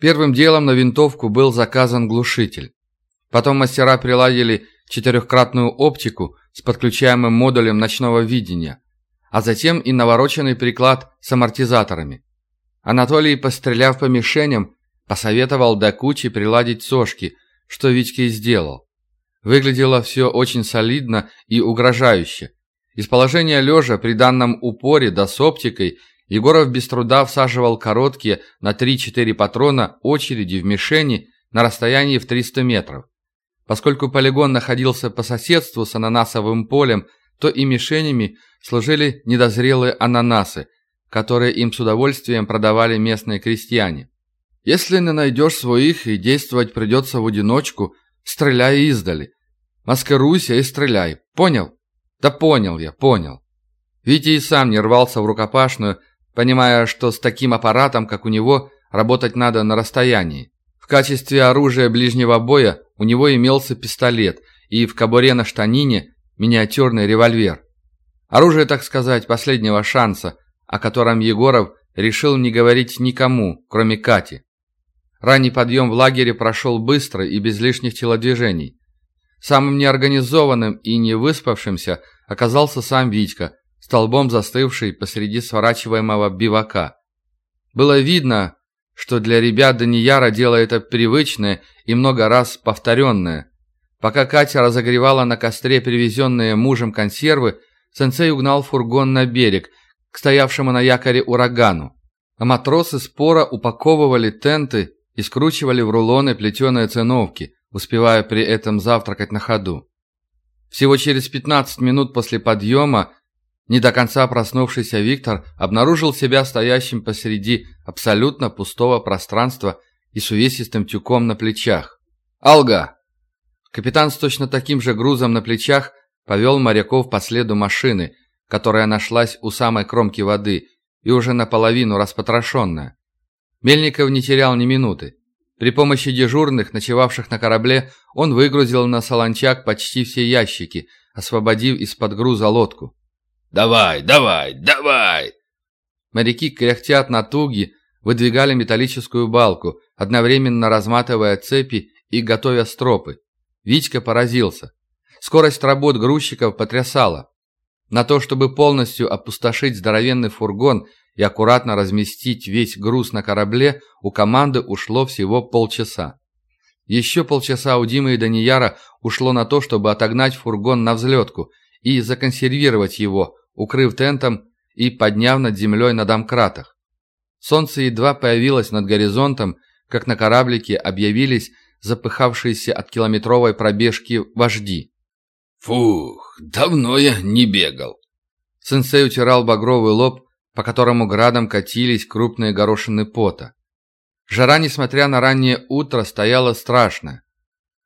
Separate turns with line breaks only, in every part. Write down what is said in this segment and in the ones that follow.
Первым делом на винтовку был заказан глушитель. Потом мастера приладили четырехкратную оптику с подключаемым модулем ночного видения, а затем и навороченный приклад с амортизаторами. Анатолий, постреляв по мишеням, посоветовал до кучи приладить сошки, что Витьке и сделал. Выглядело все очень солидно и угрожающе. Из положения лежа при данном упоре да с оптикой Егоров без труда всаживал короткие на 3-4 патрона очереди в мишени на расстоянии в 300 метров. Поскольку полигон находился по соседству с ананасовым полем, то и мишенями служили недозрелые ананасы, которые им с удовольствием продавали местные крестьяне. Если не найдешь своих и действовать придется в одиночку, стреляй издали. Маскируйся и стреляй. Понял? Да понял я, понял. Витя и сам не рвался в рукопашную, понимая, что с таким аппаратом, как у него, работать надо на расстоянии. В качестве оружия ближнего боя у него имелся пистолет и в кобуре на штанине миниатюрный револьвер. Оружие, так сказать, последнего шанса, о котором Егоров решил не говорить никому, кроме Кати. Ранний подъем в лагере прошел быстро и без лишних телодвижений. Самым неорганизованным и невыспавшимся оказался сам Витька, столбом застывший посреди сворачиваемого бивака. Было видно, что для ребят Данияра дело это привычное и много раз повторенное. Пока Катя разогревала на костре привезенные мужем консервы, сенсей угнал фургон на берег, к стоявшему на якоре урагану. А матросы спора упаковывали тенты и скручивали в рулоны плетеные циновки, успевая при этом завтракать на ходу. Всего через 15 минут после подъема не до конца проснувшийся Виктор обнаружил себя стоящим посреди абсолютно пустого пространства и с увесистым тюком на плечах. «Алга!» Капитан с точно таким же грузом на плечах повел моряков по следу машины, которая нашлась у самой кромки воды и уже наполовину распотрошенная. Мельников не терял ни минуты. При помощи дежурных, ночевавших на корабле, он выгрузил на солончак почти все ящики, освободив из-под груза лодку.
«Давай, давай, давай!»
Моряки кряхтят на туги, выдвигали металлическую балку, одновременно разматывая цепи и готовя стропы. Витька поразился. Скорость работ грузчиков потрясала. На то, чтобы полностью опустошить здоровенный фургон и аккуратно разместить весь груз на корабле, у команды ушло всего полчаса. Еще полчаса у Димы и Данияра ушло на то, чтобы отогнать фургон на взлетку и законсервировать его, укрыв тентом и подняв над землей на домкратах. Солнце едва появилось над горизонтом, как на кораблике объявились запыхавшиеся от километровой пробежки вожди.
«Фух, давно я не бегал».
Сенсей утирал багровый лоб, по которому градом катились крупные горошины пота. Жара, несмотря на раннее утро, стояла страшная.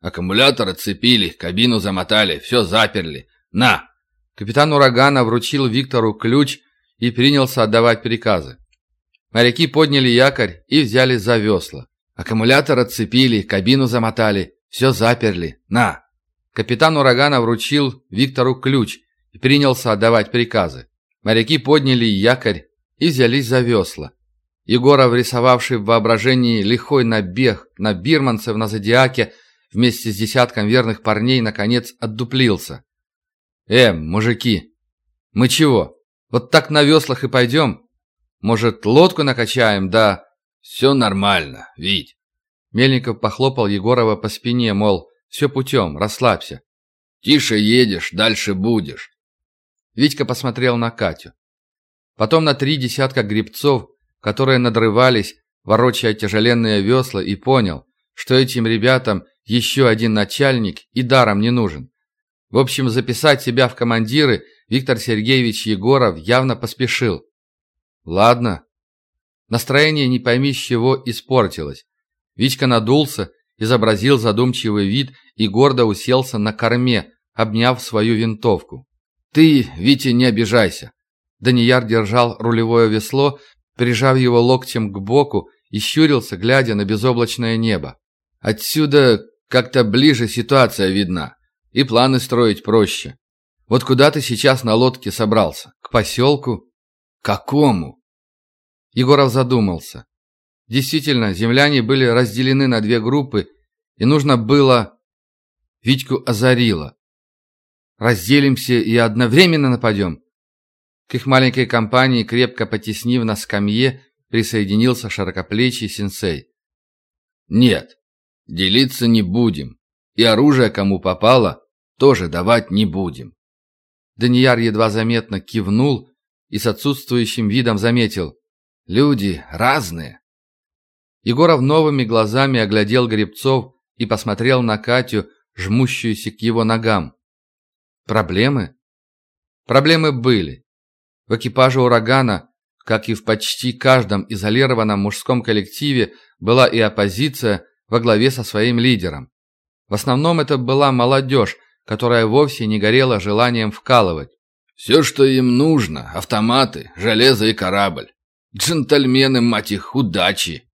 «Аккумулятор отцепили, кабину замотали, все заперли. На!»
Капитан урагана вручил Виктору ключ и принялся отдавать приказы. Моряки подняли якорь и взяли за весла. Аккумулятор отцепили, кабину замотали, все заперли. На! Капитан урагана вручил Виктору ключ и принялся отдавать приказы. Моряки подняли якорь и взялись за весла. Егоров, рисовавший в воображении лихой набег на бирманцев на Зодиаке, вместе с десятком верных парней, наконец отдуплился. «Э, мужики, мы чего, вот так на веслах и пойдем? Может, лодку накачаем, да...»
«Все нормально, Вить».
Мельников похлопал Егорова по спине, мол, все путем, расслабься.
Тише едешь, дальше будешь.
Витька посмотрел на Катю. Потом на три десятка грибцов, которые надрывались, ворочая тяжеленные весла, и понял, что этим ребятам еще один начальник и даром не нужен. В общем, записать себя в командиры Виктор Сергеевич Егоров явно поспешил. Ладно. Настроение не пойми с чего испортилось. Витька надулся изобразил задумчивый вид и гордо уселся на корме, обняв свою винтовку. «Ты, Витя, не обижайся!» Данияр держал рулевое весло, прижав его локтем к боку и щурился, глядя на безоблачное небо. «Отсюда как-то ближе ситуация видна, и планы строить проще. Вот куда ты сейчас на лодке собрался? К поселку?» «Какому?» Егоров задумался. Действительно, земляне были разделены на две группы, и нужно было... Витьку озарило. Разделимся и одновременно нападем. К их маленькой компании, крепко потеснив на скамье, присоединился широкоплечий сенсей.
«Нет, делиться не будем, и оружие, кому попало, тоже давать не будем».
Данияр едва заметно кивнул и с отсутствующим видом заметил. «Люди разные». Егоров новыми глазами оглядел Гребцов и посмотрел на Катю, жмущуюся к его ногам. Проблемы? Проблемы были. В экипаже «Урагана», как и в почти каждом изолированном мужском коллективе, была и оппозиция во главе со своим лидером. В основном это была молодежь, которая вовсе не горела желанием вкалывать.
«Все, что им нужно – автоматы, железо и корабль. Джентльмены, мать их, удачи!»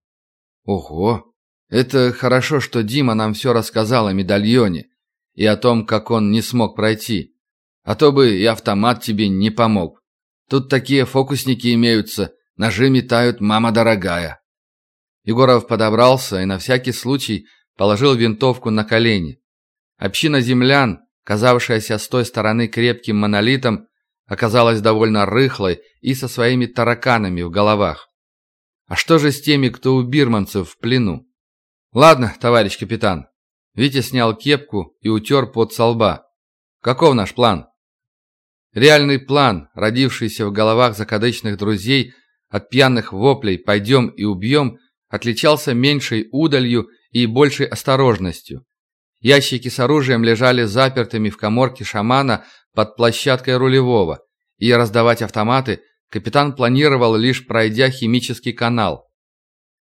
Ого! Это хорошо, что Дима нам все рассказал о медальоне и о том, как он не смог пройти. А то бы и автомат тебе не помог. Тут такие фокусники имеются, ножи метают, мама дорогая. Егоров подобрался и на всякий случай положил винтовку на колени. Община землян, казавшаяся с той стороны крепким монолитом, оказалась довольно рыхлой и со своими тараканами в головах. А что же с теми, кто у бирманцев в плену? Ладно, товарищ капитан. Витя снял кепку и утер под со лба. Каков наш план? Реальный план, родившийся в головах закадычных друзей от пьяных воплей «пойдем и убьем», отличался меньшей удалью и большей осторожностью. Ящики с оружием лежали запертыми в коморке шамана под площадкой рулевого, и раздавать автоматы Капитан планировал, лишь пройдя химический канал.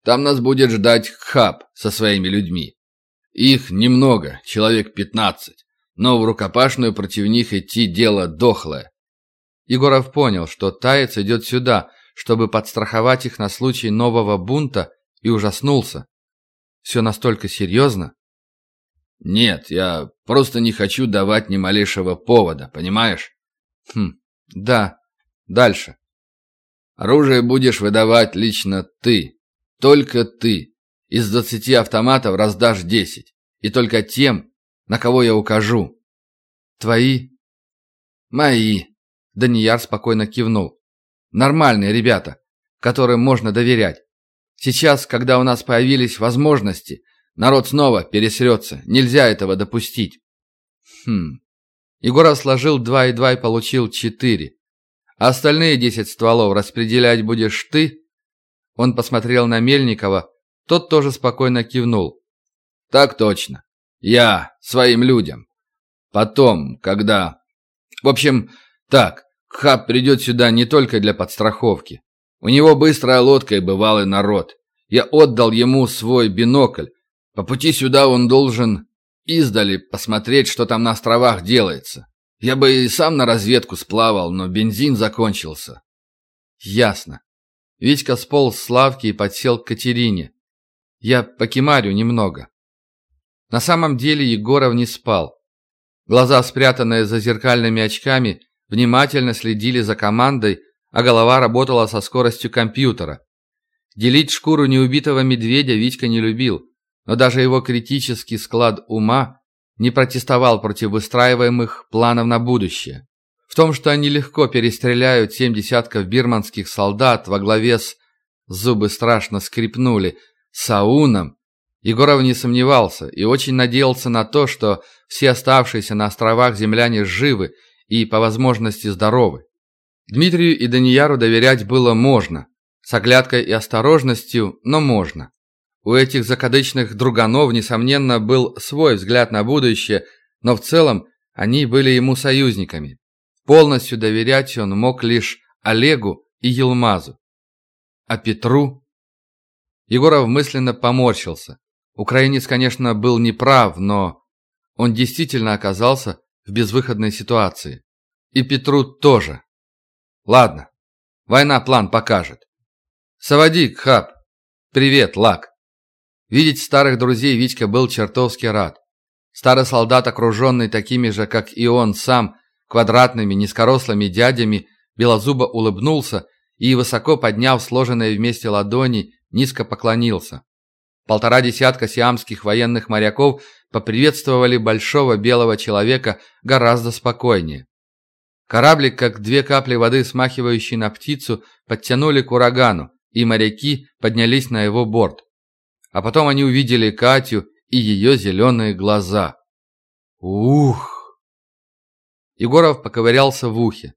«Там нас будет ждать Хаб со своими людьми. Их немного, человек пятнадцать, но в рукопашную против них идти дело дохлое».
Егоров понял, что Таец идет сюда, чтобы подстраховать их на случай нового бунта, и ужаснулся. «Все настолько серьезно?»
«Нет, я просто не хочу давать ни малейшего повода, понимаешь?»
«Хм, да. Дальше».
Оружие будешь выдавать лично ты. Только ты. Из двадцати автоматов раздашь десять. И только тем, на кого я укажу.
Твои?
Мои.
Данияр спокойно кивнул. Нормальные ребята, которым можно доверять. Сейчас, когда у нас появились возможности, народ снова пересрется. Нельзя этого допустить. Хм. Егоров сложил два и два и получил четыре. А остальные десять стволов распределять будешь ты?» Он посмотрел на Мельникова, тот тоже спокойно кивнул.
«Так точно. Я своим людям. Потом, когда... В общем, так, Хаб придет сюда не только для подстраховки. У него быстрая лодка и бывалый народ. Я отдал ему свой бинокль. По пути сюда он должен издали посмотреть, что там на островах делается. Я бы и сам на разведку сплавал, но бензин закончился.
Ясно. Витька сполз с лавки и подсел к Катерине. Я покемарю немного. На самом деле Егоров не спал. Глаза, спрятанные за зеркальными очками, внимательно следили за командой, а голова работала со скоростью компьютера. Делить шкуру неубитого медведя Витька не любил, но даже его критический склад ума не протестовал против выстраиваемых планов на будущее. В том, что они легко перестреляют семь десятков бирманских солдат во главе с... Зубы страшно скрипнули. Сауном. Егоров не сомневался и очень надеялся на то, что все оставшиеся на островах земляне живы и, по возможности, здоровы. Дмитрию и Данияру доверять было можно. С оглядкой и осторожностью, но можно. У этих закадычных друганов, несомненно, был свой взгляд на будущее, но в целом они были ему союзниками. Полностью доверять он мог лишь Олегу и Елмазу. А Петру? Егоров мысленно поморщился. Украинец, конечно, был неправ, но он действительно оказался в безвыходной ситуации. И Петру тоже. Ладно, война план покажет. Савадик, Хаб. Привет, Лак. Видеть старых друзей Витька был чертовски рад. Старый солдат, окруженный такими же, как и он сам, квадратными, низкорослыми дядями, белозубо улыбнулся и, высоко подняв сложенные вместе ладони, низко поклонился. Полтора десятка сиамских военных моряков поприветствовали большого белого человека гораздо спокойнее. Кораблик, как две капли воды, смахивающие на птицу, подтянули к урагану, и моряки поднялись на его борт. А потом они увидели Катю и ее зеленые глаза. Ух! Егоров поковырялся в ухе.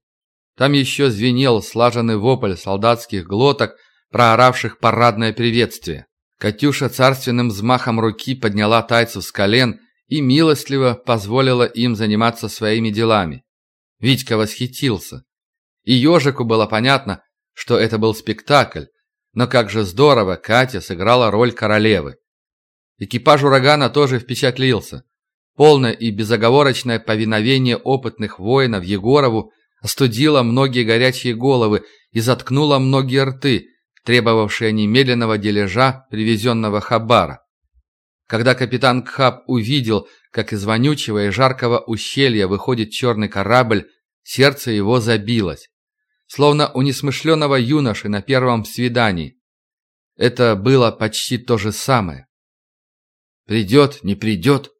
Там еще звенел слаженный вопль солдатских глоток, прооравших парадное приветствие. Катюша царственным взмахом руки подняла тайцев с колен и милостливо позволила им заниматься своими делами. Витька восхитился. И ежику было понятно, что это был спектакль, но как же здорово Катя сыграла роль королевы. Экипаж «Урагана» тоже впечатлился. Полное и безоговорочное повиновение опытных воинов Егорову остудило многие горячие головы и заткнуло многие рты, требовавшая немедленного дележа привезенного хабара. Когда капитан Кхаб увидел, как из вонючего и жаркого ущелья выходит черный корабль, сердце его забилось. Словно у несмышленного юноши на первом свидании. Это было почти то же самое. Придет, не придет.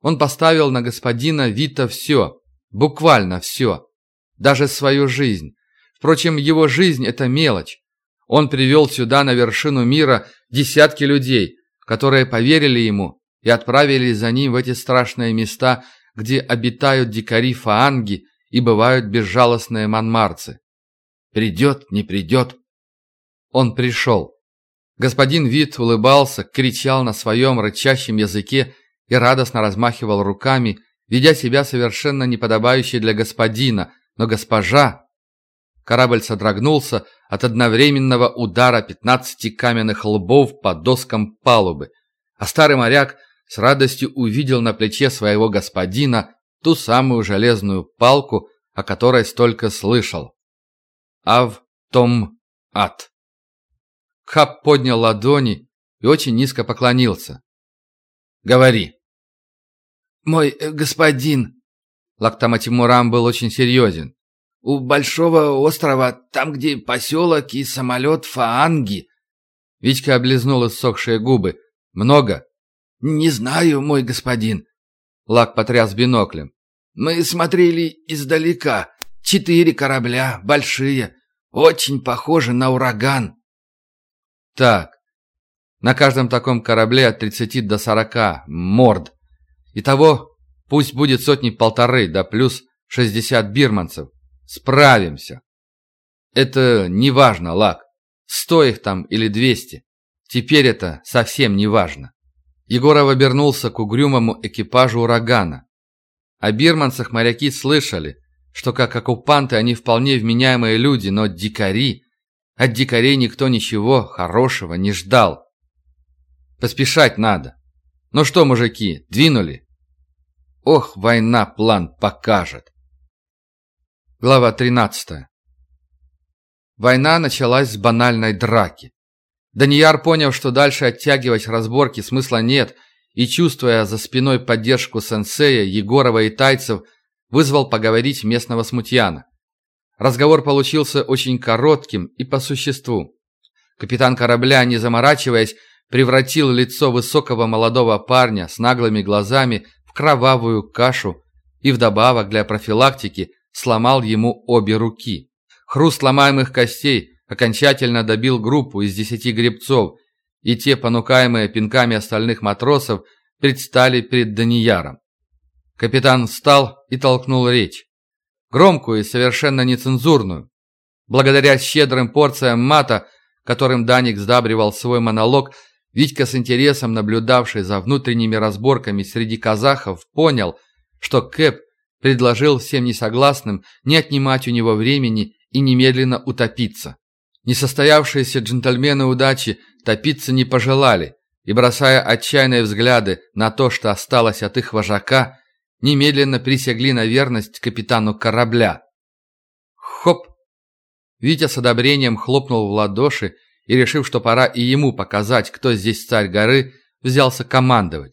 Он поставил на господина Вита все, буквально все, даже свою жизнь. Впрочем, его жизнь – это мелочь. Он привел сюда на вершину мира десятки людей, которые поверили ему и отправились за ним в эти страшные места, где обитают дикари-фаанги и бывают безжалостные манмарцы. Придет, не придет. Он пришел. Господин Вит улыбался, кричал на своем рычащем языке и радостно размахивал руками, ведя себя совершенно неподобающе для господина, но госпожа Корабль содрогнулся от одновременного удара пятнадцати каменных лбов по доскам палубы, а старый моряк с радостью увидел на плече своего господина ту самую железную палку, о которой столько слышал. Ав Том Ат. Хаб поднял ладони и очень низко поклонился. «Говори».
«Мой э, господин...»
Лактама Тимурам был очень серьезен.
У большого острова, там, где поселок и самолет Фаанги».
Витька облизнул иссохшие губы. «Много?»
«Не знаю, мой господин».
Лак потряс биноклем.
«Мы смотрели издалека. Четыре корабля, большие. Очень похожи на ураган».
«Так, на каждом таком корабле от 30 до 40 морд. Итого пусть будет сотни-полторы, да плюс 60 бирманцев. Справимся. Это не важно, Лак. Сто их там или двести. Теперь это совсем не важно. Егоров обернулся к угрюмому экипажу урагана. О бирманцах моряки слышали, что как оккупанты они вполне вменяемые люди, но дикари... От дикарей никто ничего хорошего не ждал. Поспешать надо. Ну что, мужики, двинули? Ох, война план покажет. Глава 13. Война началась с банальной драки. Данияр понял, что дальше оттягивать разборки смысла нет, и, чувствуя за спиной поддержку сенсея, Егорова и Тайцев, вызвал поговорить местного смутьяна. Разговор получился очень коротким и по существу. Капитан корабля, не заморачиваясь, превратил лицо высокого молодого парня с наглыми глазами в кровавую кашу и вдобавок для профилактики – сломал ему обе руки. Хруст ломаемых костей окончательно добил группу из десяти гребцов, и те, понукаемые пинками остальных матросов, предстали перед Данияром. Капитан встал и толкнул речь. Громкую и совершенно нецензурную. Благодаря щедрым порциям мата, которым Даник сдабривал свой монолог, Витька с интересом наблюдавший за внутренними разборками среди казахов, понял, что Кэп предложил всем несогласным не отнимать у него времени и немедленно утопиться. Несостоявшиеся джентльмены удачи топиться не пожелали и, бросая отчаянные взгляды на то, что осталось от их вожака, немедленно присягли на верность капитану корабля. Хоп! Витя с одобрением хлопнул в ладоши и, решив, что пора и ему показать, кто здесь царь горы, взялся командовать.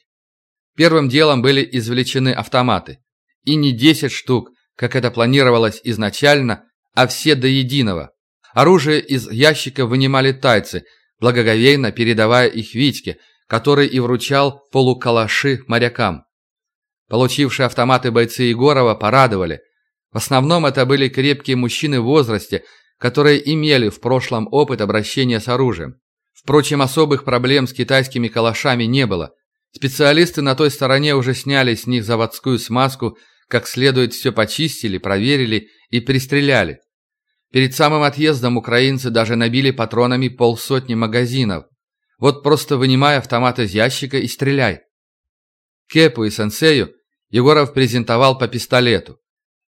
Первым делом были извлечены автоматы. И не 10 штук, как это планировалось изначально, а все до единого. Оружие из ящика вынимали тайцы, благоговейно передавая их Витьке, который и вручал полукалаши морякам. Получившие автоматы бойцы Егорова порадовали. В основном это были крепкие мужчины в возрасте, которые имели в прошлом опыт обращения с оружием. Впрочем, особых проблем с китайскими калашами не было. Специалисты на той стороне уже сняли с них заводскую смазку, как следует все почистили, проверили и пристреляли. Перед самым отъездом украинцы даже набили патронами полсотни магазинов. Вот просто вынимай автомат из ящика и стреляй. Кепу и сенсею Егоров презентовал по пистолету.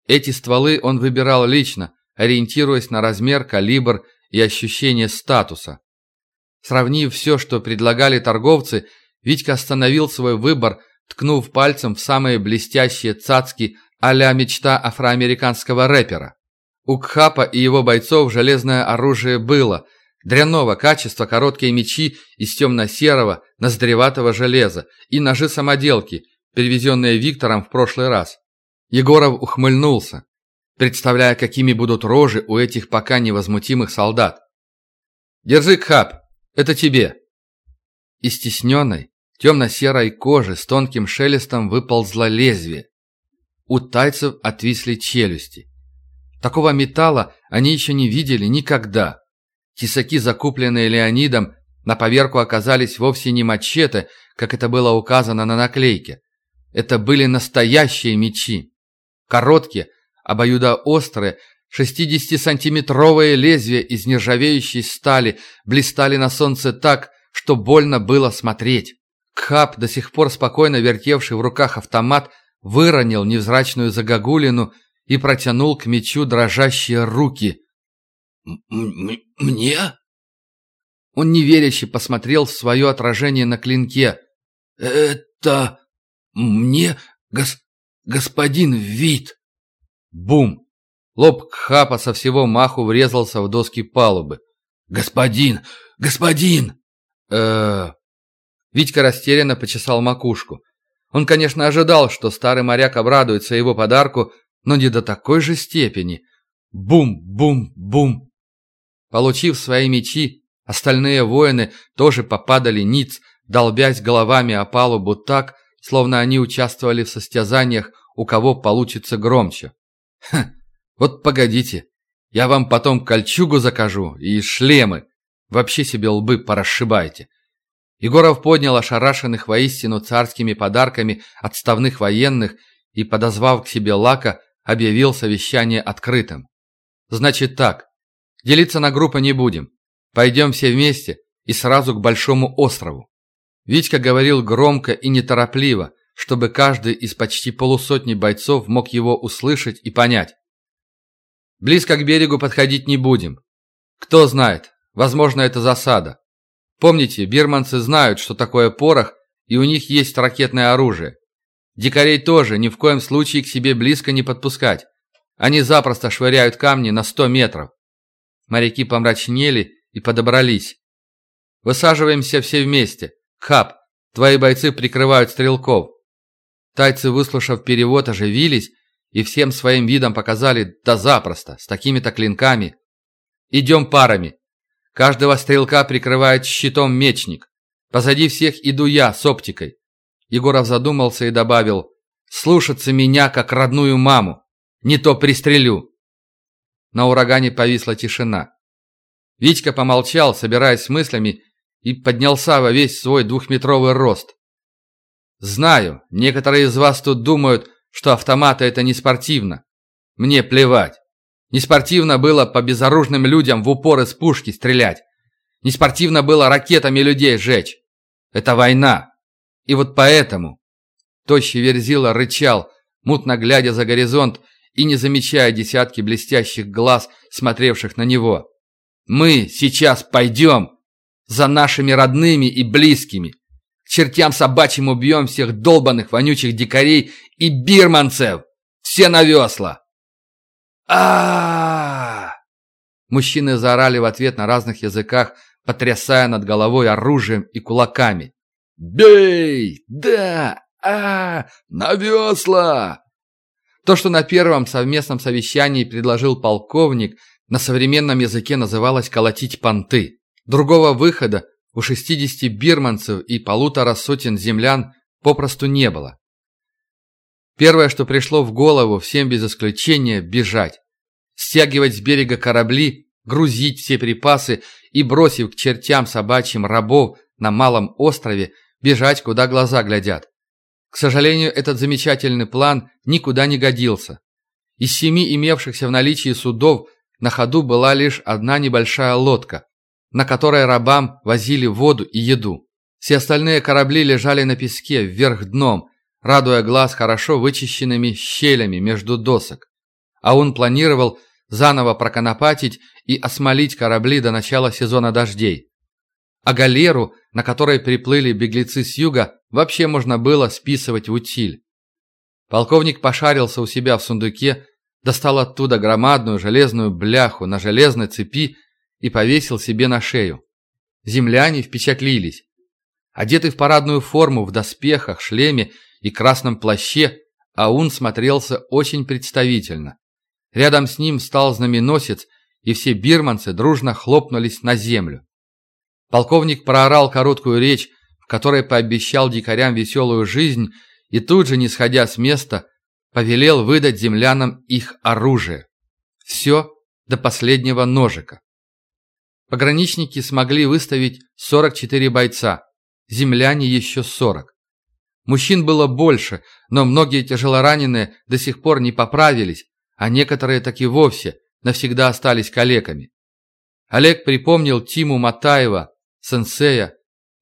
Эти стволы он выбирал лично, ориентируясь на размер, калибр и ощущение статуса. Сравнив все, что предлагали торговцы, Витька остановил свой выбор, ткнув пальцем в самые блестящие цацки а-ля мечта афроамериканского рэпера. У Кхапа и его бойцов железное оружие было, дрянного качества короткие мечи из темно-серого, ноздреватого железа и ножи-самоделки, перевезенные Виктором в прошлый раз. Егоров ухмыльнулся, представляя, какими будут рожи у этих пока невозмутимых солдат. «Держи, Кхап, это тебе!» Из стесненной, темно-серой кожи с тонким шелестом выползло лезвие. У тайцев отвисли челюсти. Такого металла они еще не видели никогда. Тесаки, закупленные Леонидом, на поверку оказались вовсе не мачете, как это было указано на наклейке. Это были настоящие мечи. Короткие, обоюдоострые, 60-сантиметровые лезвия из нержавеющей стали блистали на солнце так, что больно было смотреть. Кхап, до сих пор спокойно вертевший в руках автомат, выронил невзрачную загогулину и протянул к мечу дрожащие руки.
«Мне?»
Он неверяще посмотрел в свое отражение на клинке.
«Это мне, гос... господин Вит?»
Бум! Лоб Кхапа со всего маху врезался в доски палубы.
«Господин! Господин!»
э Витька растерянно почесал макушку. Он, конечно, ожидал, что старый моряк обрадуется его подарку, но не до такой же степени. Бум-бум-бум! Получив свои мечи, остальные воины тоже попадали ниц, долбясь головами о палубу так, словно они участвовали в состязаниях, у кого получится громче. Хм, вот погодите, я вам потом кольчугу закажу и шлемы. Вообще себе лбы порасшибайте. Егоров поднял ошарашенных воистину царскими подарками отставных военных и, подозвав к себе Лака, объявил совещание открытым. «Значит так, делиться на группы не будем. Пойдем все вместе и сразу к Большому острову». Витька говорил громко и неторопливо, чтобы каждый из почти полусотни бойцов мог его услышать и понять. Близко к берегу подходить не будем. Кто знает, возможно, это засада. Помните, бирманцы знают, что такое порох, и у них есть ракетное оружие. Дикарей тоже ни в коем случае к себе близко не подпускать. Они запросто швыряют камни на сто метров. Моряки помрачнели и подобрались. Высаживаемся все вместе. Хаб, твои бойцы прикрывают стрелков. Тайцы, выслушав перевод, оживились и всем своим видом показали «да запросто, с такими-то клинками». «Идем парами. Каждого стрелка прикрывает щитом мечник. Позади всех иду я с оптикой». Егоров задумался и добавил «слушаться меня, как родную маму. Не то пристрелю». На урагане повисла тишина. Витька помолчал, собираясь с мыслями, и поднялся во весь свой двухметровый рост. «Знаю, некоторые из вас тут думают, что автоматы это не спортивно. Мне плевать. Не спортивно было по безоружным людям в упор из пушки стрелять. Не спортивно было ракетами людей жечь. Это война. И вот поэтому... Тощий Верзила рычал, мутно глядя за горизонт и не замечая десятки блестящих глаз, смотревших на него. «Мы сейчас пойдем за нашими родными и близкими, к чертям собачьим убьем всех долбанных вонючих дикарей и бирманцев! Все на весла!» а Мужчины заорали в ответ на разных языках, потрясая над головой оружием и кулаками. «Бей! Да! а На весла!» То, что на первом совместном совещании предложил полковник, на современном языке называлось «колотить понты». Другого выхода у 60 бирманцев и полутора сотен землян попросту не было. Первое, что пришло в голову, всем без исключения – бежать. Стягивать с берега корабли, грузить все припасы и, бросив к чертям собачьим рабов на малом острове, бежать, куда глаза глядят. К сожалению, этот замечательный план никуда не годился. Из семи имевшихся в наличии судов на ходу была лишь одна небольшая лодка, на которой рабам возили воду и еду. Все остальные корабли лежали на песке вверх дном, радуя глаз хорошо вычищенными щелями между досок. А он планировал заново проконопатить и осмолить корабли до начала сезона дождей. А галеру, на которой приплыли беглецы с юга, вообще можно было списывать в утиль. Полковник пошарился у себя в сундуке, достал оттуда громадную железную бляху на железной цепи и повесил себе на шею. Земляне впечатлились. Одетый в парадную форму, в доспехах, шлеме и красном плаще, Аун смотрелся очень представительно. Рядом с ним стал знаменосец, и все бирманцы дружно хлопнулись на землю. Полковник проорал короткую речь, в которой пообещал дикарям веселую жизнь, и тут же, не сходя с места, повелел выдать землянам их оружие. Все до последнего ножика. Пограничники смогли выставить 44 бойца, земляне еще 40. Мужчин было больше, но многие тяжелораненые до сих пор не поправились, а некоторые так и вовсе навсегда остались калеками. Олег припомнил Тиму Матаева, сенсея,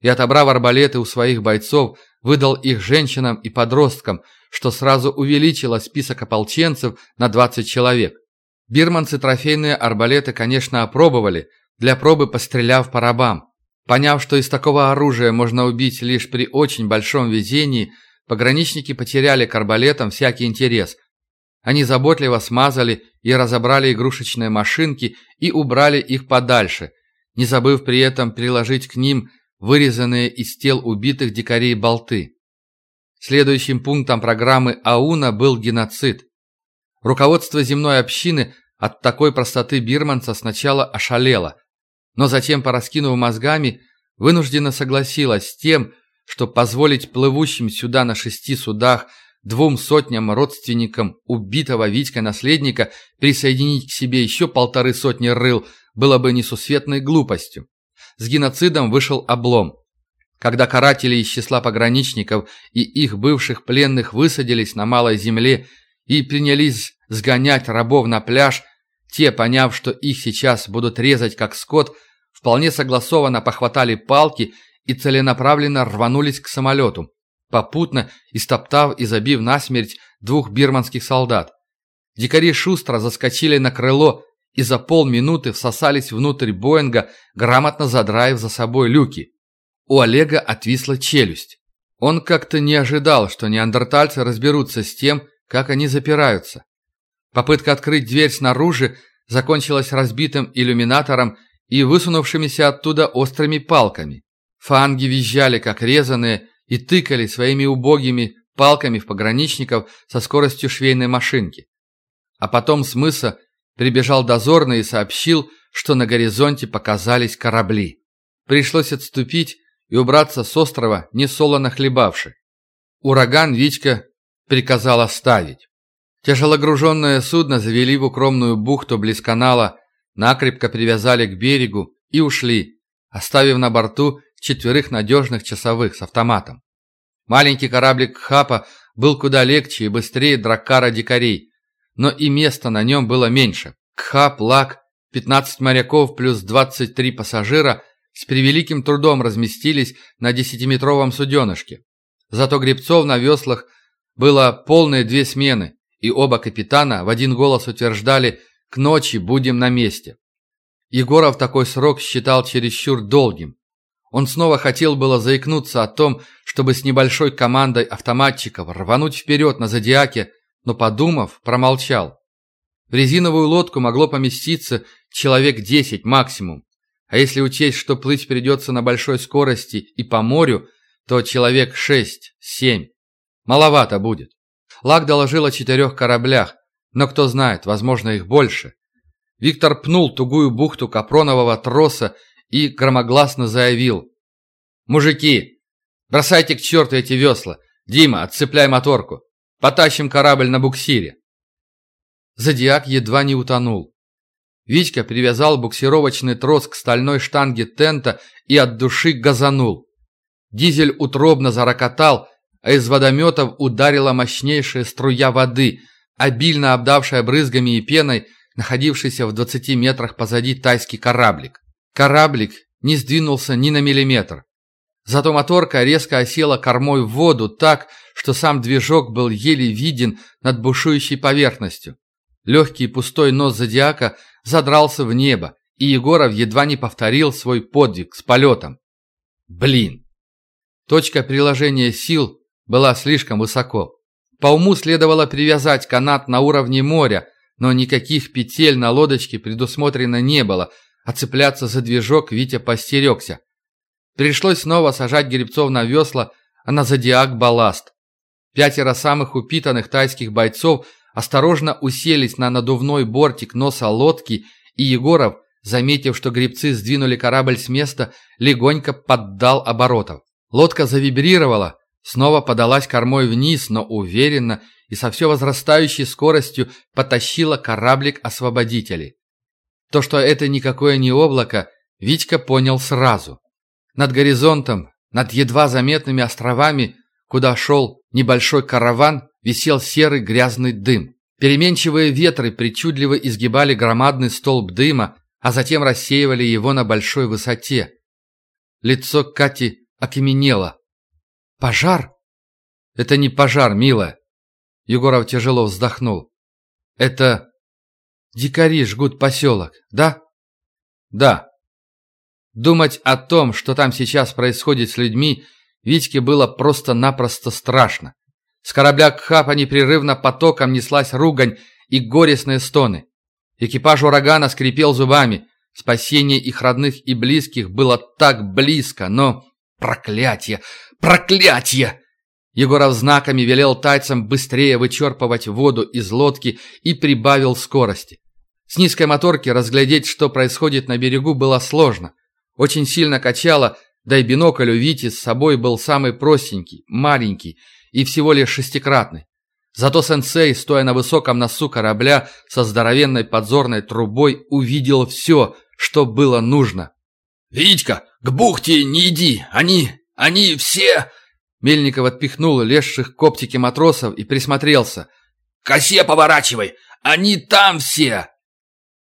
и, отобрав арбалеты у своих бойцов, выдал их женщинам и подросткам, что сразу увеличило список ополченцев на 20 человек. Бирманцы трофейные арбалеты, конечно, опробовали, для пробы постреляв по рабам. Поняв, что из такого оружия можно убить лишь при очень большом везении, пограничники потеряли к арбалетам всякий интерес. Они заботливо смазали и разобрали игрушечные машинки и убрали их подальше, не забыв при этом приложить к ним вырезанные из тел убитых дикарей болты. Следующим пунктом программы АУНа был геноцид. Руководство земной общины от такой простоты бирманца сначала ошалело – но затем, пораскинув мозгами, вынужденно согласилась с тем, что позволить плывущим сюда на шести судах двум сотням родственникам убитого Витька-наследника присоединить к себе еще полторы сотни рыл было бы несусветной глупостью. С геноцидом вышел облом. Когда каратели из числа пограничников и их бывших пленных высадились на малой земле и принялись сгонять рабов на пляж, те, поняв, что их сейчас будут резать как скот, вполне согласованно похватали палки и целенаправленно рванулись к самолету, попутно истоптав и забив насмерть двух бирманских солдат. Дикари шустро заскочили на крыло и за полминуты всосались внутрь Боинга, грамотно задраив за собой люки. У Олега отвисла челюсть. Он как-то не ожидал, что неандертальцы разберутся с тем, как они запираются. Попытка открыть дверь снаружи закончилась разбитым иллюминатором и высунувшимися оттуда острыми палками. Фанги визжали, как резаные, и тыкали своими убогими палками в пограничников со скоростью швейной машинки. А потом с мыса прибежал дозорный и сообщил, что на горизонте показались корабли. Пришлось отступить и убраться с острова, не солоно хлебавши. Ураган Витька приказал оставить. Тяжелогруженное судно завели в укромную бухту близ канала, накрепко привязали к берегу и ушли, оставив на борту четверых надежных часовых с автоматом. Маленький кораблик Хапа был куда легче и быстрее дракара дикарей, но и места на нем было меньше. Кхап, Лак, 15 моряков плюс 23 пассажира с превеликим трудом разместились на десятиметровом суденышке. Зато гребцов на веслах было полные две смены, и оба капитана в один голос утверждали «к ночи будем на месте». Егоров такой срок считал чересчур долгим. Он снова хотел было заикнуться о том, чтобы с небольшой командой автоматчиков рвануть вперед на «Зодиаке», но, подумав, промолчал. В резиновую лодку могло поместиться человек 10 максимум. А если учесть, что плыть придется на большой скорости и по морю, то человек 6-7. Маловато будет. Лак доложил о четырех кораблях, но кто знает, возможно, их больше. Виктор пнул тугую бухту капронового троса и громогласно заявил. «Мужики, бросайте к черту эти весла! Дима, отцепляй моторку! Потащим корабль на буксире!» Зодиак едва не утонул. Витька привязал буксировочный трос к стальной штанге тента и от души газанул. Дизель утробно зарокотал, а из водометов ударила мощнейшая струя воды, обильно обдавшая брызгами и пеной находившийся в 20 метрах позади тайский кораблик. Кораблик не сдвинулся ни на миллиметр. Зато моторка резко осела кормой в воду так, что сам движок был еле виден над бушующей поверхностью. Легкий пустой нос зодиака задрался в небо, и Егоров едва не повторил свой подвиг с полетом. Блин! Точка приложения сил была слишком высоко. По уму следовало привязать канат на уровне моря, но никаких петель на лодочке предусмотрено не было, а цепляться за движок Витя постерегся. Пришлось снова сажать гребцов на весла, а на зодиак балласт. Пятеро самых упитанных тайских бойцов осторожно уселись на надувной бортик носа лодки, и Егоров, заметив, что гребцы сдвинули корабль с места, легонько поддал оборотов. Лодка завибрировала, снова подалась кормой вниз, но уверенно и со все возрастающей скоростью потащила кораблик освободителей. То, что это никакое не облако, Витька понял сразу. Над горизонтом, над едва заметными островами, куда шел небольшой караван, висел серый грязный дым. Переменчивые ветры причудливо изгибали громадный столб дыма, а затем рассеивали его на большой высоте. Лицо Кати окаменело. «Пожар?» «Это не пожар, милая. Егоров тяжело вздохнул. «Это дикари жгут поселок, да?» «Да». Думать о том, что там сейчас происходит с людьми, Витьке было просто-напросто страшно. С корабля Кхапа непрерывно потоком неслась ругань и горестные стоны. Экипаж урагана скрипел зубами. Спасение их родных и близких было так близко, но... Проклятие! Проклятие! Егоров знаками велел тайцам быстрее вычерпывать воду из лодки и прибавил скорости. С низкой моторки разглядеть, что происходит на берегу, было сложно. Очень сильно качало, да и бинокль у Вити с собой был самый простенький, маленький и всего лишь шестикратный. Зато сенсей, стоя на высоком носу корабля со здоровенной подзорной трубой, увидел все, что было нужно.
«Витька, к бухте не иди! Они... они все...»
Мельников отпихнул лезших к матросов и присмотрелся.
«Косе поворачивай! Они там все!»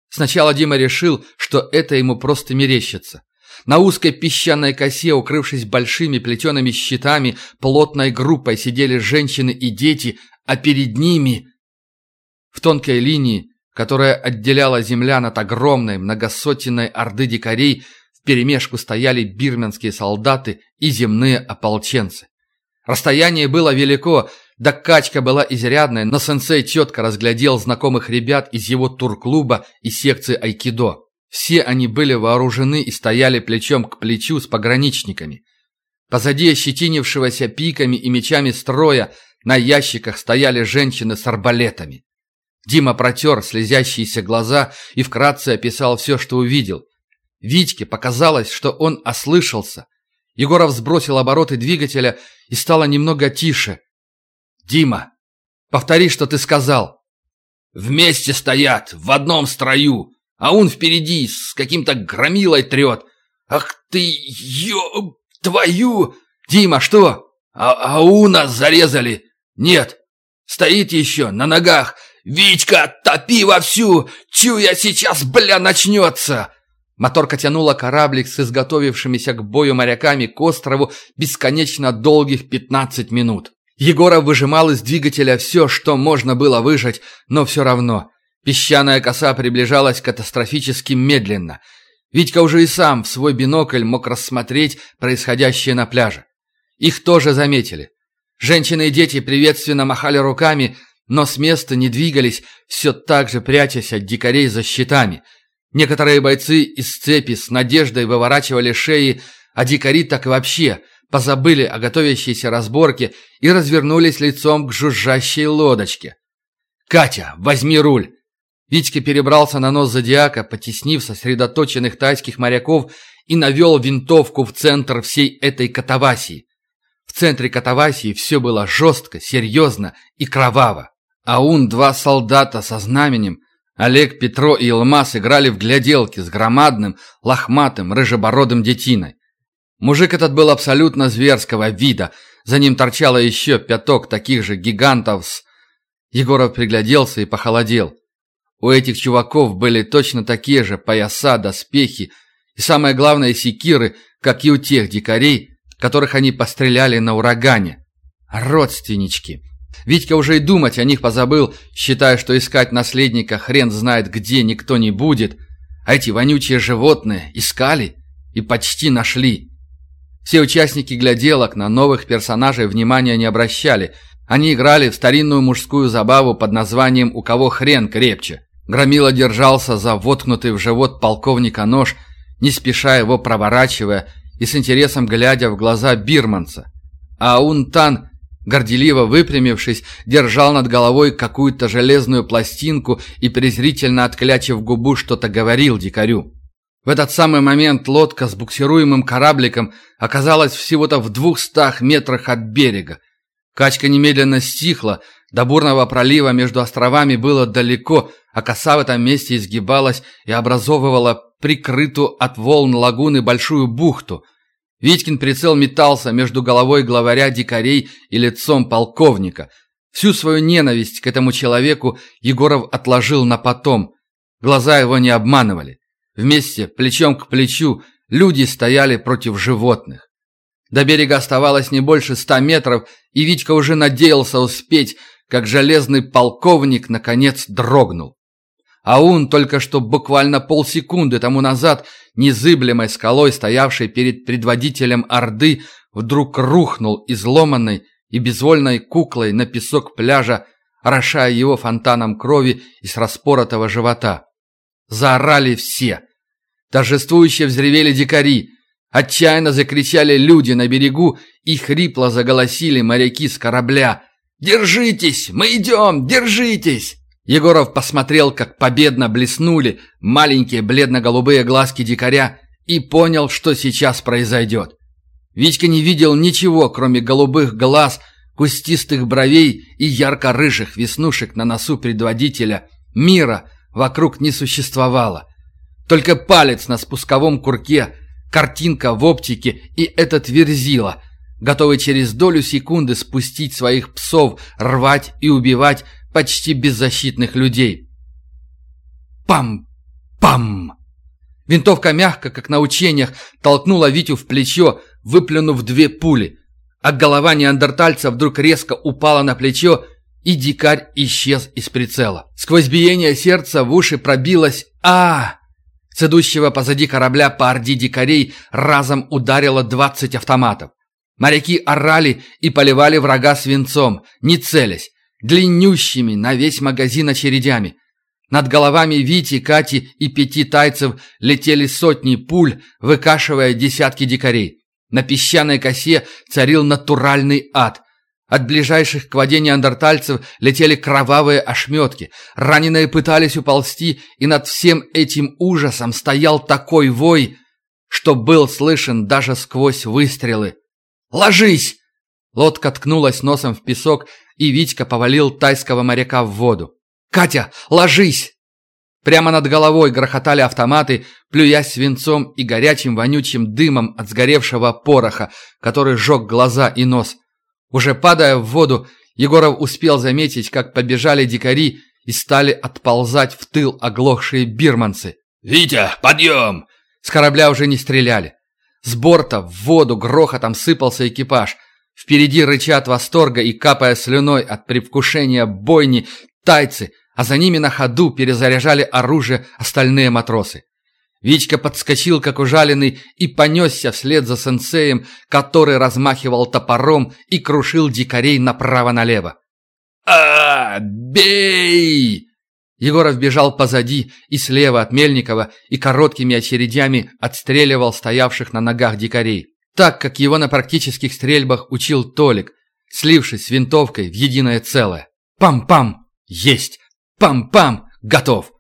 Сначала Дима решил, что это ему просто мерещится. На узкой песчаной косе, укрывшись большими плетеными щитами, плотной группой сидели женщины и дети, а перед ними... В тонкой линии, которая отделяла землян от огромной многосотенной орды дикарей, вперемешку стояли бирменские солдаты и земные ополченцы. Расстояние было велико, да качка была изрядная, но сенсей четко разглядел знакомых ребят из его турклуба и секции айкидо. Все они были вооружены и стояли плечом к плечу с пограничниками. Позади ощетинившегося пиками и мечами строя на ящиках стояли женщины с арбалетами. Дима протер слезящиеся глаза и вкратце описал все, что увидел. Витьке показалось, что он ослышался. Егоров сбросил обороты двигателя и стало немного тише. «Дима, повтори, что ты сказал».
«Вместе стоят, в одном строю, а он впереди с каким-то громилой трет. Ах ты, ё... твою! Дима, что? А, а у нас зарезали? Нет, стоит еще, на ногах. Витька, топи вовсю! Чуя сейчас, бля, начнется!»
Моторка тянула кораблик с изготовившимися к бою моряками к острову бесконечно долгих 15 минут. Егоров выжимал из двигателя все, что можно было выжать, но все равно. Песчаная коса приближалась катастрофически медленно. Витька уже и сам в свой бинокль мог рассмотреть происходящее на пляже. Их тоже заметили. Женщины и дети приветственно махали руками, но с места не двигались, все так же прячась от дикарей за щитами – Некоторые бойцы из цепи с надеждой выворачивали шеи, а дикари так и вообще позабыли о готовящейся разборке и развернулись лицом к жужжащей лодочке. «Катя, возьми руль!» Витька перебрался на нос зодиака, потеснив сосредоточенных тайских моряков и навел винтовку в центр всей этой катавасии. В центре катавасии все было жестко, серьезно и кроваво. Аун два солдата со знаменем, Олег, Петро и Илмаз играли в гляделки с громадным, лохматым, рыжебородым детиной. Мужик этот был абсолютно зверского вида, за ним торчало еще пяток таких же гигантов с... Егоров пригляделся и похолодел. У этих чуваков были точно такие же пояса, доспехи и, самое главное, секиры, как и у тех дикарей, которых они постреляли на урагане. Родственнички. Витька уже и думать о них позабыл, считая, что искать наследника хрен знает где никто не будет, а эти вонючие животные искали и почти нашли. Все участники гляделок на новых персонажей внимания не обращали. Они играли в старинную мужскую забаву под названием «У кого хрен крепче». Громила держался за воткнутый в живот полковника нож, не спеша его проворачивая и с интересом глядя в глаза бирманца. А Унтан, горделиво выпрямившись, держал над головой какую-то железную пластинку и презрительно отклячив губу что-то говорил дикарю. В этот самый момент лодка с буксируемым корабликом оказалась всего-то в двухстах метрах от берега. Качка немедленно стихла, до бурного пролива между островами было далеко, а коса в этом месте изгибалась и образовывала прикрытую от волн лагуны большую бухту. Витькин прицел метался между головой главаря дикарей и лицом полковника. Всю свою ненависть к этому человеку Егоров отложил на потом. Глаза его не обманывали. Вместе, плечом к плечу, люди стояли против животных. До берега оставалось не больше ста метров, и Витька уже надеялся успеть, как железный полковник наконец дрогнул. А он только что буквально полсекунды тому назад, незыблемой скалой, стоявшей перед предводителем Орды, вдруг рухнул изломанной и безвольной куклой на песок пляжа, орошая его фонтаном крови из распоротого живота. Заорали все. Торжествующе взревели дикари. Отчаянно закричали люди на берегу и хрипло заголосили моряки с корабля. «Держитесь! Мы идем! Держитесь!» Егоров посмотрел, как победно блеснули маленькие бледно-голубые глазки дикаря и понял, что сейчас произойдет. Витька не видел ничего, кроме голубых глаз, кустистых бровей и ярко-рыжих веснушек на носу предводителя. Мира вокруг не существовало. Только палец на спусковом курке, картинка в оптике и этот верзила, готовый через долю секунды спустить своих псов, рвать и убивать почти беззащитных людей. Пам! Пам! Винтовка мягко, как на учениях, толкнула Витю в плечо, выплюнув две пули, а голова неандертальца вдруг резко упала на плечо, и дикарь исчез из прицела. Сквозь биение сердца в уши пробилось а, С позади корабля по орди дикарей разом ударило двадцать автоматов. Моряки орали и поливали врага свинцом, не целясь, длиннющими на весь магазин очередями. Над головами Вити, Кати и пяти тайцев летели сотни пуль, выкашивая десятки дикарей. На песчаной косе царил натуральный ад. От ближайших к воде неандертальцев летели кровавые ошметки. Раненые пытались уползти, и над всем этим ужасом стоял такой вой, что был слышен даже сквозь выстрелы. «Ложись!» Лодка ткнулась носом в песок, и Витька повалил тайского моряка в воду. «Катя, ложись!» Прямо над головой грохотали автоматы, плюясь свинцом и горячим вонючим дымом от сгоревшего пороха, который сжег глаза и нос. Уже падая в воду, Егоров успел заметить, как побежали дикари и стали отползать в тыл оглохшие бирманцы.
«Витя, подъем!»
С корабля уже не стреляли. С борта в воду грохотом сыпался экипаж. Впереди рыча от восторга и капая слюной от привкушения бойни тайцы, а за ними на ходу перезаряжали оружие остальные матросы. Вичка подскочил, как ужаленный, и понесся вслед за сенсеем, который размахивал топором и крушил дикарей направо-налево.
а, Бей!»
Егоров бежал позади и слева от Мельникова и короткими очередями отстреливал стоявших на ногах дикарей. Так, как его на практических стрельбах учил Толик, слившись с винтовкой в единое целое. Пам-пам! Есть! Пам-пам! Готов!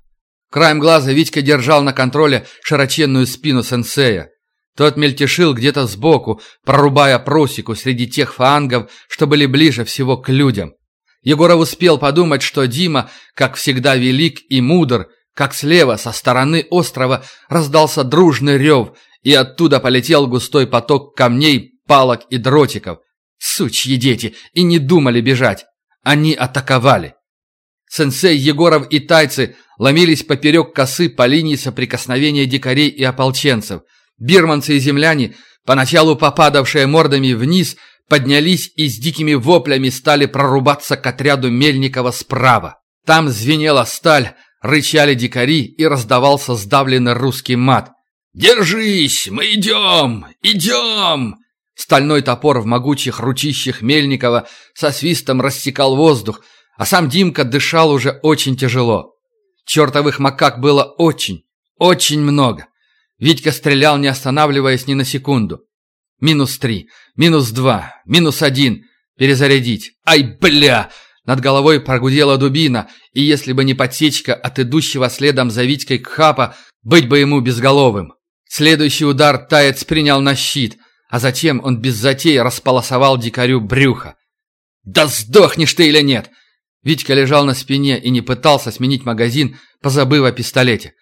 Краем глаза Витька держал на контроле широченную спину сенсея. Тот мельтешил где-то сбоку, прорубая просеку среди тех фаангов, что были ближе всего к людям. Егоров успел подумать, что Дима, как всегда велик и мудр, как слева, со стороны острова, раздался дружный рев, и оттуда полетел густой поток камней, палок и дротиков. Сучьи дети, и не думали бежать. Они атаковали. Сенсей, Егоров и тайцы ломились поперек косы по линии соприкосновения дикарей и ополченцев. Бирманцы и земляне, поначалу попадавшие мордами вниз, поднялись и с дикими воплями стали прорубаться к отряду Мельникова справа. Там звенела сталь, рычали дикари и раздавался сдавленный русский мат.
«Держись! Мы идем! Идем!»
Стальной топор в могучих ручищах Мельникова со свистом рассекал воздух, а сам Димка дышал уже очень тяжело. Чертовых макак было очень, очень много. Витька стрелял, не останавливаясь ни на секунду. Минус три, минус два, минус один. Перезарядить. Ай, бля! Над головой прогудела дубина, и если бы не подсечка от идущего следом за Витькой Кхапа, быть бы ему безголовым. Следующий удар Таец принял на щит, а затем он без затей располосовал дикарю брюхо. «Да сдохнешь ты или нет!» Витька лежал на спине и не пытался сменить магазин, позабыв о пистолете.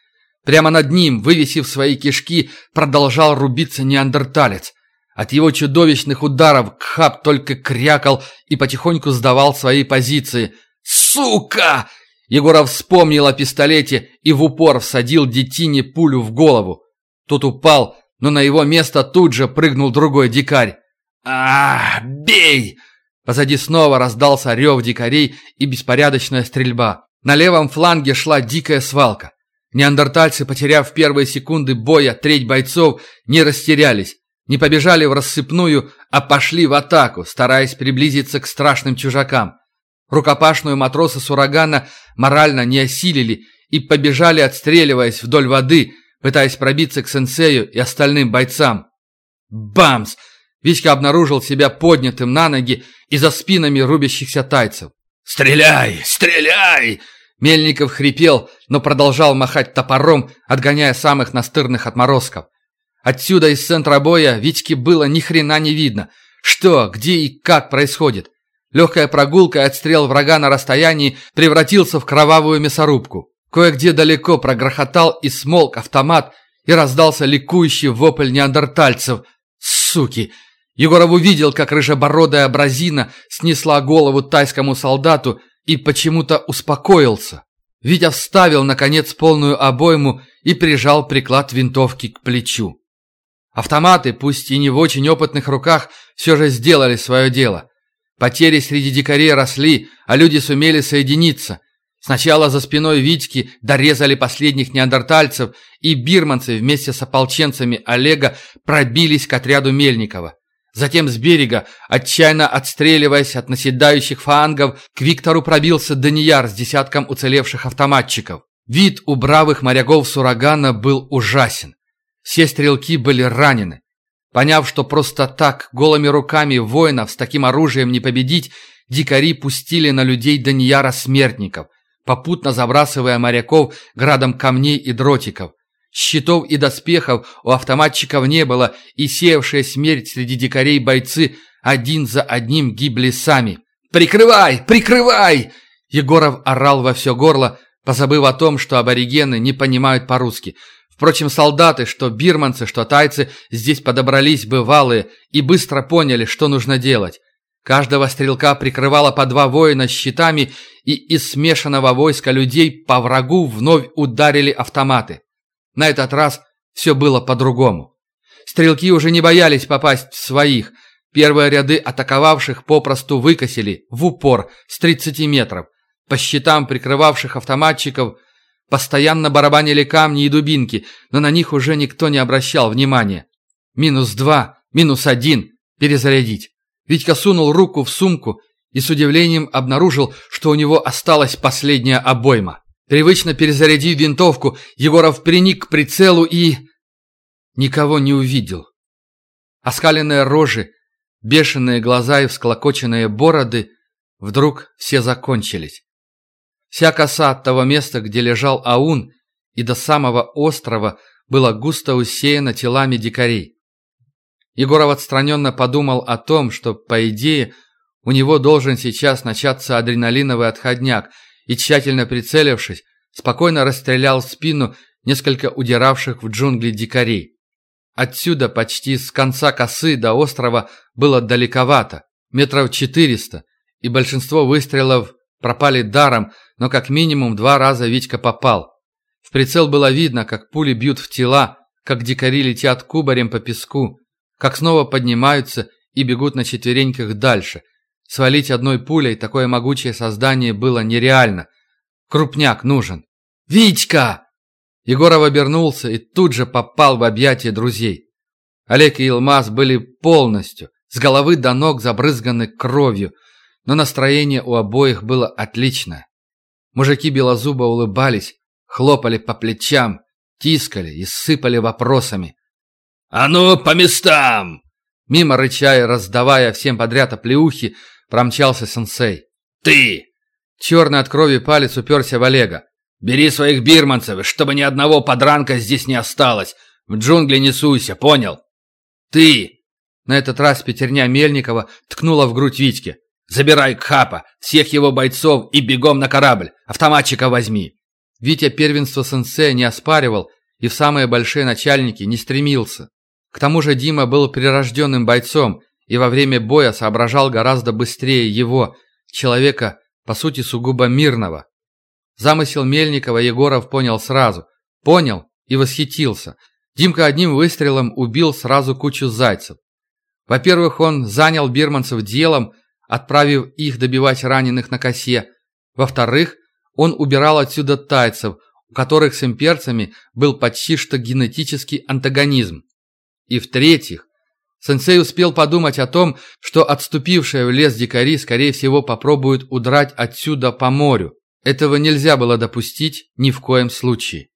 Прямо над ним, вывесив свои кишки, продолжал рубиться неандерталец. От его чудовищных ударов Кхаб только крякал и потихоньку сдавал свои позиции. «Сука!» Егоров вспомнил о пистолете и в упор всадил детине пулю в голову. Тот упал, но на его место тут же прыгнул другой дикарь. а Бей!» Позади снова раздался рев дикарей и беспорядочная стрельба. На левом фланге шла дикая свалка. Неандертальцы, потеряв первые секунды боя треть бойцов, не растерялись, не побежали в рассыпную, а пошли в атаку, стараясь приблизиться к страшным чужакам. Рукопашную матросы с урагана морально не осилили и побежали, отстреливаясь вдоль воды, пытаясь пробиться к сенсею и остальным бойцам. Бамс! Витька обнаружил себя поднятым на ноги и за спинами рубящихся тайцев.
«Стреляй! Стреляй!»
Мельников хрипел, но продолжал махать топором, отгоняя самых настырных отморозков. Отсюда из центра боя Витьке было ни хрена не видно. Что, где и как происходит. Легкая прогулка и отстрел врага на расстоянии превратился в кровавую мясорубку. Кое-где далеко прогрохотал и смолк автомат, и раздался ликующий вопль неандертальцев. «Суки!» Егоров увидел, как рыжебородая бразина снесла голову тайскому солдату и почему-то успокоился. Витя вставил, наконец, полную обойму и прижал приклад винтовки к плечу. Автоматы, пусть и не в очень опытных руках, все же сделали свое дело. Потери среди дикарей росли, а люди сумели соединиться. Сначала за спиной Витьки дорезали последних неандертальцев, и бирманцы вместе с ополченцами Олега пробились к отряду Мельникова. Затем с берега, отчаянно отстреливаясь от наседающих фаангов, к Виктору пробился Данияр с десятком уцелевших автоматчиков. Вид у бравых моряков с урагана был ужасен. Все стрелки были ранены. Поняв, что просто так, голыми руками воинов с таким оружием не победить, дикари пустили на людей Данияра смертников, попутно забрасывая моряков градом камней и дротиков. Щитов и доспехов у автоматчиков не было, и сеявшие смерть среди дикарей бойцы один за одним гибли сами. «Прикрывай! Прикрывай!» Егоров орал во все горло, позабыв о том, что аборигены не понимают по-русски. Впрочем, солдаты, что бирманцы, что тайцы, здесь подобрались бывалые и быстро поняли, что нужно делать. Каждого стрелка прикрывало по два воина щитами, и из смешанного войска людей по врагу вновь ударили автоматы. На этот раз все было по-другому. Стрелки уже не боялись попасть в своих. Первые ряды атаковавших попросту выкосили в упор с 30 метров. По щитам прикрывавших автоматчиков постоянно барабанили камни и дубинки, но на них уже никто не обращал внимания. Минус два, минус один, перезарядить. Витька сунул руку в сумку и с удивлением обнаружил, что у него осталась последняя обойма. Привычно перезарядив винтовку, Егоров приник к прицелу и... Никого не увидел. Оскаленные рожи, бешеные глаза и всклокоченные бороды вдруг все закончились. Вся коса от того места, где лежал Аун, и до самого острова была густо усеяна телами дикарей. Егоров отстраненно подумал о том, что, по идее, у него должен сейчас начаться адреналиновый отходняк, и, тщательно прицелившись, спокойно расстрелял в спину несколько удиравших в джунгли дикарей. Отсюда почти с конца косы до острова было далековато, метров четыреста, и большинство выстрелов пропали даром, но как минимум два раза Витька попал. В прицел было видно, как пули бьют в тела, как дикари летят кубарем по песку, как снова поднимаются и бегут на четвереньках дальше. Свалить одной пулей такое могучее создание было нереально. Крупняк нужен. «Витька!» Егоров обернулся и тут же попал в объятия друзей. Олег и Илмаз были полностью, с головы до ног забрызганы кровью, но настроение у обоих было отличное. Мужики белозубо улыбались, хлопали по плечам, тискали и сыпали вопросами.
«А ну, по местам!»
Мимо рычая, раздавая всем подряд оплеухи, промчался сенсей.
«Ты!»
Черный от крови палец уперся в Олега.
«Бери своих бирманцев, чтобы ни одного подранка здесь не осталось. В джунгли не суйся, понял?» «Ты!»
На этот раз пятерня Мельникова ткнула в грудь Витьке.
«Забирай Кхапа, всех его бойцов и бегом на корабль. Автоматчика возьми».
Витя первенство сенсея не оспаривал и в самые большие начальники не стремился. К тому же Дима был прирожденным бойцом и во время боя соображал гораздо быстрее его, человека, по сути, сугубо мирного. Замысел Мельникова Егоров понял сразу. Понял и восхитился. Димка одним выстрелом убил сразу кучу зайцев. Во-первых, он занял бирманцев делом, отправив их добивать раненых на косе. Во-вторых, он убирал отсюда тайцев, у которых с имперцами был почти что генетический антагонизм. И в-третьих, Сенсей успел подумать о том, что отступившие в лес дикари, скорее всего, попробуют удрать отсюда по морю. Этого нельзя было допустить ни в коем случае.